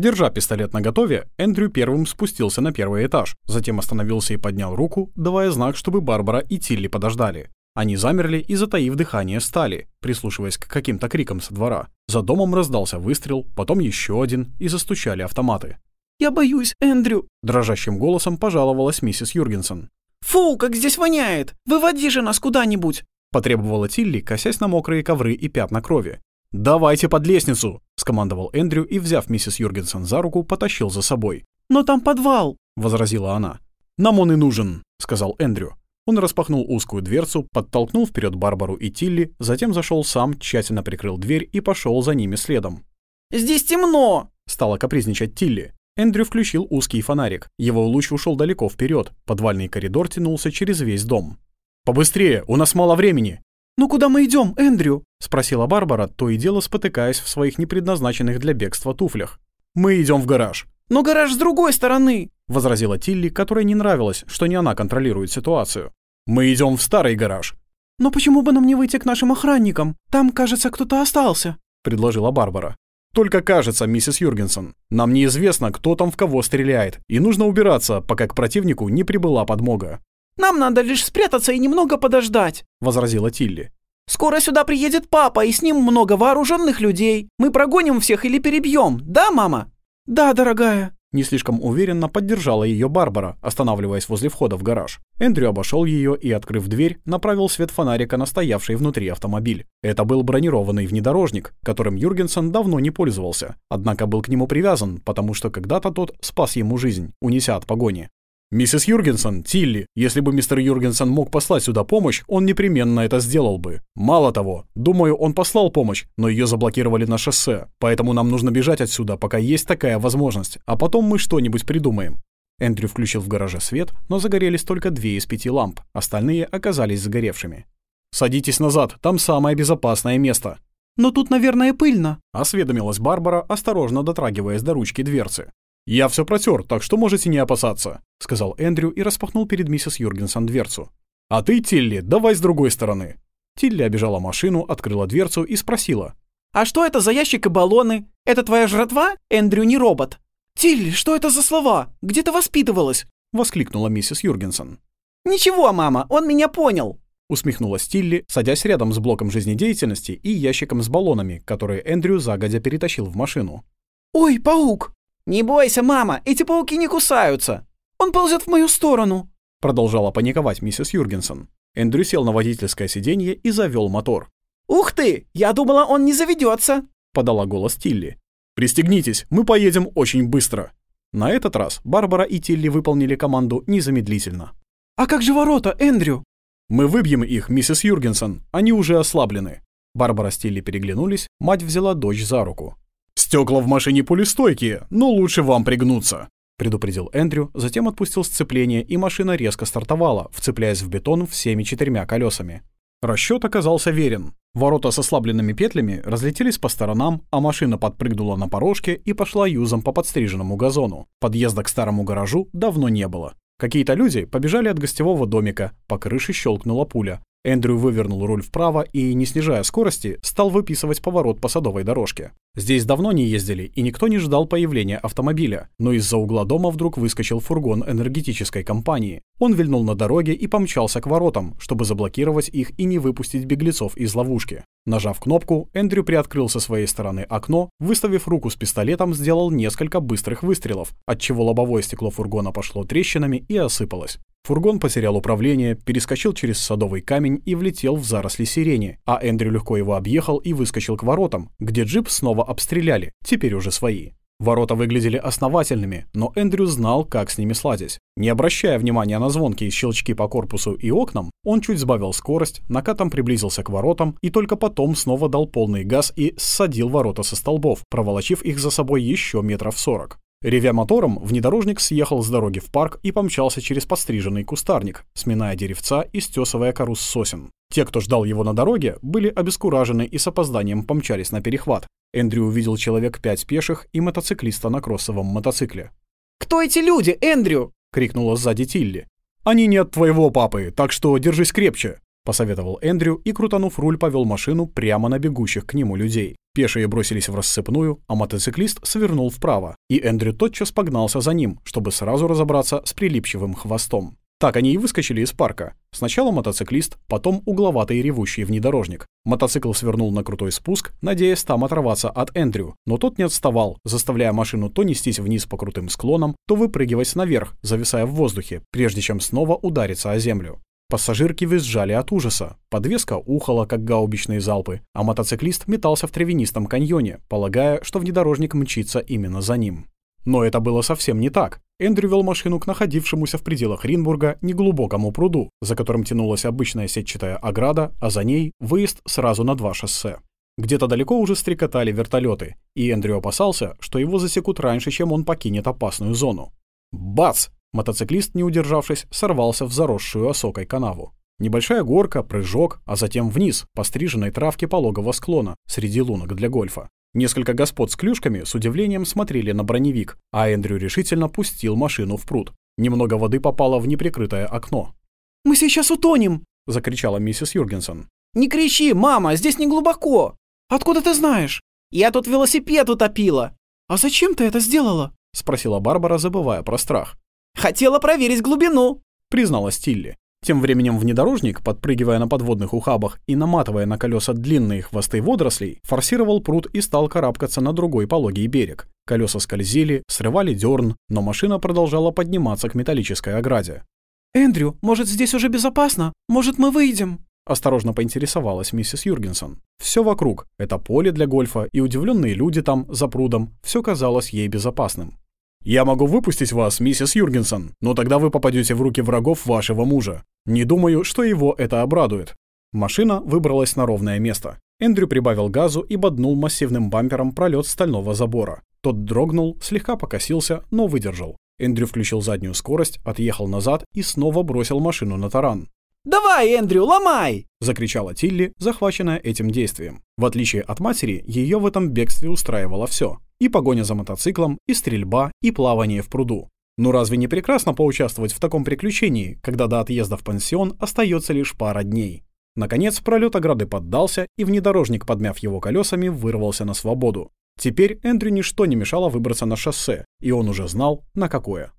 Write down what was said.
Держа пистолет наготове, Эндрю первым спустился на первый этаж, затем остановился и поднял руку, давая знак, чтобы Барбара и Тилли подождали. Они замерли и, затаив дыхание, стали, прислушиваясь к каким-то крикам со двора. За домом раздался выстрел, потом еще один, и застучали автоматы. «Я боюсь, Эндрю!» — дрожащим голосом пожаловалась миссис Юргенсон. «Фу, как здесь воняет! Выводи же нас куда-нибудь!» — потребовала Тилли, косясь на мокрые ковры и пятна крови. «Давайте под лестницу!» — скомандовал Эндрю и, взяв миссис Юргенсон за руку, потащил за собой. «Но там подвал!» — возразила она. «Нам он и нужен!» — сказал Эндрю. Он распахнул узкую дверцу, подтолкнул вперед Барбару и Тилли, затем зашел сам, тщательно прикрыл дверь и пошел за ними следом. «Здесь темно!» — стала капризничать Тилли. Эндрю включил узкий фонарик. Его луч ушел далеко вперед. Подвальный коридор тянулся через весь дом. «Побыстрее! У нас мало времени!» «Ну куда мы идем, Эндрю?» — спросила Барбара, то и дело спотыкаясь в своих непредназначенных для бегства туфлях. «Мы идем в гараж». «Но гараж с другой стороны!» — возразила Тилли, которой не нравилось, что не она контролирует ситуацию. Мы идем в старый гараж». «Но почему бы нам не выйти к нашим охранникам? Там, кажется, кто-то остался», — предложила Барбара. «Только кажется, миссис Юргенсон. Нам неизвестно, кто там в кого стреляет, и нужно убираться, пока к противнику не прибыла подмога». «Нам надо лишь спрятаться и немного подождать», — возразила Тилли. «Скоро сюда приедет папа, и с ним много вооруженных людей. Мы прогоним всех или перебьем, да, мама?» «Да, дорогая», не слишком уверенно поддержала ее Барбара, останавливаясь возле входа в гараж. Эндрю обошел ее и, открыв дверь, направил свет фонарика на стоявший внутри автомобиль. Это был бронированный внедорожник, которым Юргенсен давно не пользовался, однако был к нему привязан, потому что когда-то тот спас ему жизнь, унеся от погони. «Миссис Юргенсон, Тилли, если бы мистер Юргенсон мог послать сюда помощь, он непременно это сделал бы. Мало того, думаю, он послал помощь, но ее заблокировали на шоссе, поэтому нам нужно бежать отсюда, пока есть такая возможность, а потом мы что-нибудь придумаем». Эндрю включил в гараже свет, но загорелись только две из пяти ламп, остальные оказались загоревшими. «Садитесь назад, там самое безопасное место». «Но тут, наверное, пыльно», — осведомилась Барбара, осторожно дотрагиваясь до ручки дверцы. «Я все протер, так что можете не опасаться», — сказал Эндрю и распахнул перед миссис Юргенсон дверцу. «А ты, Тилли, давай с другой стороны». Тилли обежала машину, открыла дверцу и спросила. «А что это за ящик и баллоны? Это твоя жратва? Эндрю не робот». «Тилли, что это за слова? Где ты воспитывалась?» — воскликнула миссис Юргенсон. «Ничего, мама, он меня понял», — усмехнулась Тилли, садясь рядом с блоком жизнедеятельности и ящиком с баллонами, которые Эндрю загодя перетащил в машину. «Ой, паук!» «Не бойся, мама, эти пауки не кусаются. Он ползет в мою сторону», — продолжала паниковать миссис Юргенсон. Эндрю сел на водительское сиденье и завел мотор. «Ух ты! Я думала, он не заведется, подала голос Тилли. «Пристегнитесь, мы поедем очень быстро». На этот раз Барбара и Тилли выполнили команду незамедлительно. «А как же ворота, Эндрю?» «Мы выбьем их, миссис Юргенсон, они уже ослаблены». Барбара с Тилли переглянулись, мать взяла дочь за руку. «Стекла в машине полистойкие, но лучше вам пригнуться», — предупредил Эндрю, затем отпустил сцепление, и машина резко стартовала, вцепляясь в бетон всеми четырьмя колесами. Расчет оказался верен. Ворота с ослабленными петлями разлетелись по сторонам, а машина подпрыгнула на порожке и пошла юзом по подстриженному газону. Подъезда к старому гаражу давно не было. Какие-то люди побежали от гостевого домика, по крыше щелкнула пуля. Эндрю вывернул руль вправо и, не снижая скорости, стал выписывать поворот по садовой дорожке. Здесь давно не ездили, и никто не ждал появления автомобиля, но из-за угла дома вдруг выскочил фургон энергетической компании. Он вильнул на дороге и помчался к воротам, чтобы заблокировать их и не выпустить беглецов из ловушки. Нажав кнопку, Эндрю приоткрыл со своей стороны окно, выставив руку с пистолетом, сделал несколько быстрых выстрелов, отчего лобовое стекло фургона пошло трещинами и осыпалось. Фургон потерял управление, перескочил через садовый камень и влетел в заросли сирени, а Эндрю легко его объехал и выскочил к воротам, где джип снова обстреляли, теперь уже свои. Ворота выглядели основательными, но Эндрю знал, как с ними сладить. Не обращая внимания на звонкие щелчки по корпусу и окнам, он чуть сбавил скорость, накатом приблизился к воротам и только потом снова дал полный газ и ссадил ворота со столбов, проволочив их за собой еще метров сорок. Ревя мотором, внедорожник съехал с дороги в парк и помчался через подстриженный кустарник, сминая деревца и стесывая кору с сосен. Те, кто ждал его на дороге, были обескуражены и с опозданием помчались на перехват. Эндрю увидел человек пять пеших и мотоциклиста на кроссовом мотоцикле. «Кто эти люди, Эндрю?» — крикнула сзади Тилли. «Они не от твоего папы, так что держись крепче», — посоветовал Эндрю и, крутанув руль, повел машину прямо на бегущих к нему людей. Пешие бросились в рассыпную, а мотоциклист свернул вправо, и Эндрю тотчас погнался за ним, чтобы сразу разобраться с прилипчивым хвостом. Так они и выскочили из парка. Сначала мотоциклист, потом угловатый ревущий внедорожник. Мотоцикл свернул на крутой спуск, надеясь там оторваться от Эндрю, но тот не отставал, заставляя машину то нестись вниз по крутым склонам, то выпрыгивать наверх, зависая в воздухе, прежде чем снова удариться о землю. Пассажирки визжали от ужаса, подвеска ухала, как гаубичные залпы, а мотоциклист метался в травянистом каньоне, полагая, что внедорожник мчится именно за ним. Но это было совсем не так. Эндрю вел машину к находившемуся в пределах Ринбурга неглубокому пруду, за которым тянулась обычная сетчатая ограда, а за ней выезд сразу на два шоссе. Где-то далеко уже стрекотали вертолеты, и Эндрю опасался, что его засекут раньше, чем он покинет опасную зону. Бац! Мотоциклист, не удержавшись, сорвался в заросшую осокой канаву. Небольшая горка, прыжок, а затем вниз, по стриженной травке пологого склона, среди лунок для гольфа. Несколько господ с клюшками с удивлением смотрели на броневик, а Эндрю решительно пустил машину в пруд. Немного воды попало в неприкрытое окно. «Мы сейчас утонем!» — закричала миссис Юргенсон. «Не кричи, мама, здесь не глубоко!» «Откуда ты знаешь?» «Я тут велосипед утопила!» «А зачем ты это сделала?» — спросила Барбара, забывая про страх. «Хотела проверить глубину!» — призналась Тилли. Тем временем внедорожник, подпрыгивая на подводных ухабах и наматывая на колеса длинные хвосты водорослей, форсировал пруд и стал карабкаться на другой пологий берег. Колеса скользили, срывали дерн, но машина продолжала подниматься к металлической ограде. «Эндрю, может, здесь уже безопасно? Может, мы выйдем?» Осторожно поинтересовалась миссис Юргенсон. Все вокруг — это поле для гольфа, и удивленные люди там, за прудом, все казалось ей безопасным. «Я могу выпустить вас, миссис Юргенсон, но тогда вы попадете в руки врагов вашего мужа. Не думаю, что его это обрадует». Машина выбралась на ровное место. Эндрю прибавил газу и боднул массивным бампером пролет стального забора. Тот дрогнул, слегка покосился, но выдержал. Эндрю включил заднюю скорость, отъехал назад и снова бросил машину на таран. «Давай, Эндрю, ломай!» — закричала Тилли, захваченная этим действием. В отличие от матери, ее в этом бегстве устраивало все: И погоня за мотоциклом, и стрельба, и плавание в пруду. Ну разве не прекрасно поучаствовать в таком приключении, когда до отъезда в пансион остается лишь пара дней? Наконец пролет ограды поддался, и внедорожник, подмяв его колесами, вырвался на свободу. Теперь Эндрю ничто не мешало выбраться на шоссе, и он уже знал, на какое.